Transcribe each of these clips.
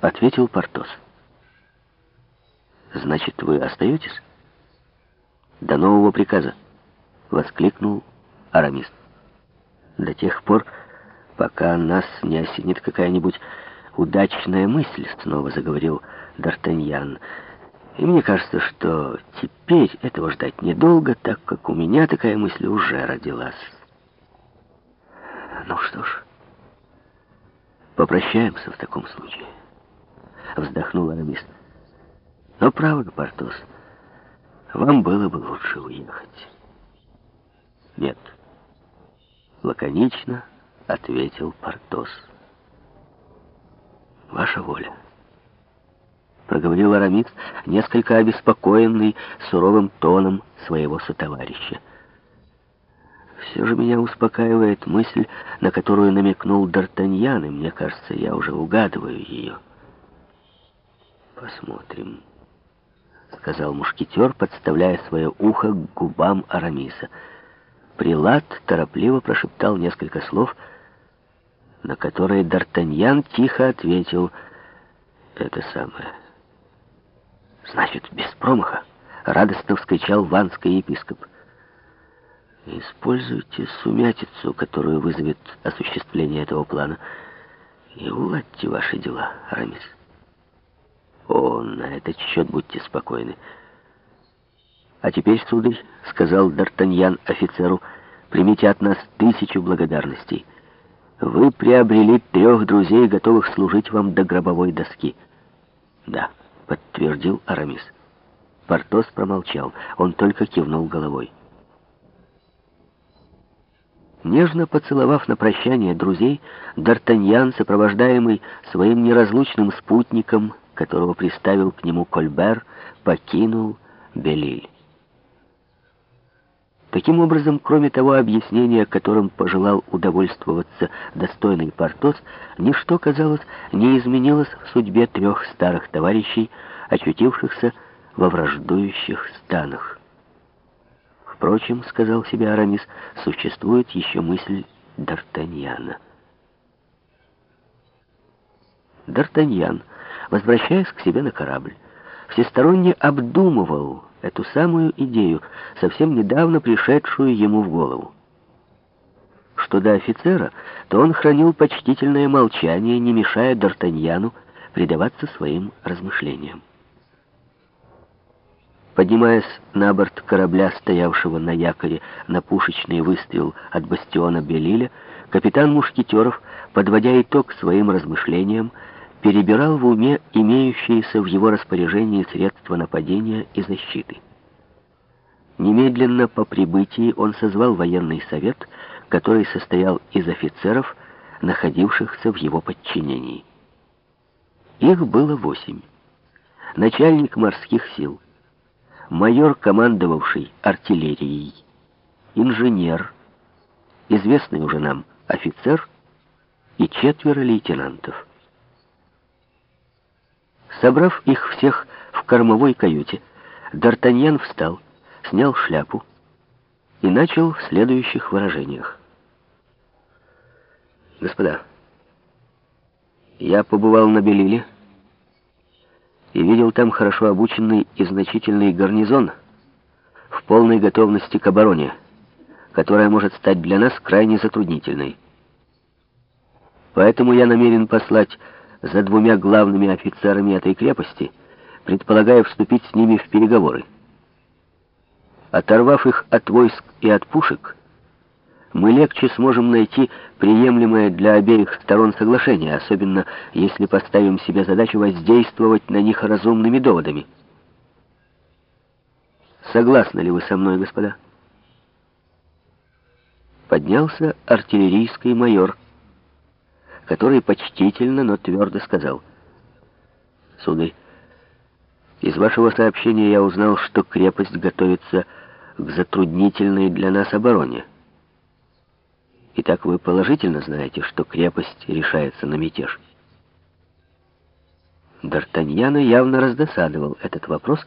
ответил Портос. «Значит, вы остаетесь?» «До нового приказа», — воскликнул Арамис. «До тех пор, пока нас не осенит какая-нибудь удачная мысль», — снова заговорил Д'Артаньян. «И мне кажется, что теперь этого ждать недолго, так как у меня такая мысль уже родилась». «Ну что ж, попрощаемся в таком случае», — вздохнул Арамис. Но правда, Портос, вам было бы лучше уехать. Нет. Лаконично ответил Портос. Ваша воля. Проговорил Арамис, несколько обеспокоенный суровым тоном своего сотоварища. Все же меня успокаивает мысль, на которую намекнул Д'Артаньян, и мне кажется, я уже угадываю ее. Посмотрим. — сказал мушкетер, подставляя свое ухо к губам Арамиса. Прилад торопливо прошептал несколько слов, на которые Д'Артаньян тихо ответил «Это самое». «Значит, без промаха!» — радостно вскричал ванский епископ. «Используйте сумятицу, которую вызовет осуществление этого плана, и уладьте ваши дела, Арамис». О, на этот счет будьте спокойны. А теперь, сударь, — сказал Д'Артаньян офицеру, — примите от нас тысячу благодарностей. Вы приобрели трех друзей, готовых служить вам до гробовой доски. Да, — подтвердил Арамис. Портос промолчал, он только кивнул головой. Нежно поцеловав на прощание друзей, Д'Артаньян, сопровождаемый своим неразлучным спутником, которого приставил к нему Кольбер, покинул Белиль. Таким образом, кроме того объяснения, которым пожелал удовольствоваться достойный Портос, ничто, казалось, не изменилось в судьбе трех старых товарищей, очутившихся во враждующих станах. Впрочем, сказал себе Арамис, существует еще мысль Д'Артаньяна. Д'Артаньян возвращаясь к себе на корабль, всесторонне обдумывал эту самую идею, совсем недавно пришедшую ему в голову. Что до офицера, то он хранил почтительное молчание, не мешая Д'Артаньяну предаваться своим размышлениям. Поднимаясь на борт корабля, стоявшего на якоре на пушечный выстрел от бастиона Белиля, капитан Мушкетеров, подводя итог своим размышлениям, перебирал в уме имеющиеся в его распоряжении средства нападения и защиты. Немедленно по прибытии он созвал военный совет, который состоял из офицеров, находившихся в его подчинении. Их было восемь. Начальник морских сил, майор, командовавший артиллерией, инженер, известный уже нам офицер и четверо лейтенантов. Собрав их всех в кормовой каюте, Д'Артаньян встал, снял шляпу и начал в следующих выражениях. «Господа, я побывал на Белиле и видел там хорошо обученный и значительный гарнизон в полной готовности к обороне, которая может стать для нас крайне затруднительной. Поэтому я намерен послать за двумя главными офицерами этой крепости, предполагая вступить с ними в переговоры. Оторвав их от войск и от пушек, мы легче сможем найти приемлемое для обеих сторон соглашение, особенно если поставим себе задачу воздействовать на них разумными доводами. Согласны ли вы со мной, господа? Поднялся артиллерийский майор который почтительно, но твердо сказал. «Сударь, из вашего сообщения я узнал, что крепость готовится к затруднительной для нас обороне. Итак, вы положительно знаете, что крепость решается на мятеж?» Д'Артаньяна явно раздосадовал этот вопрос,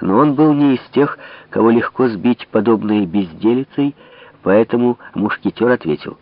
но он был не из тех, кого легко сбить подобной безделицей, поэтому мушкетер ответил —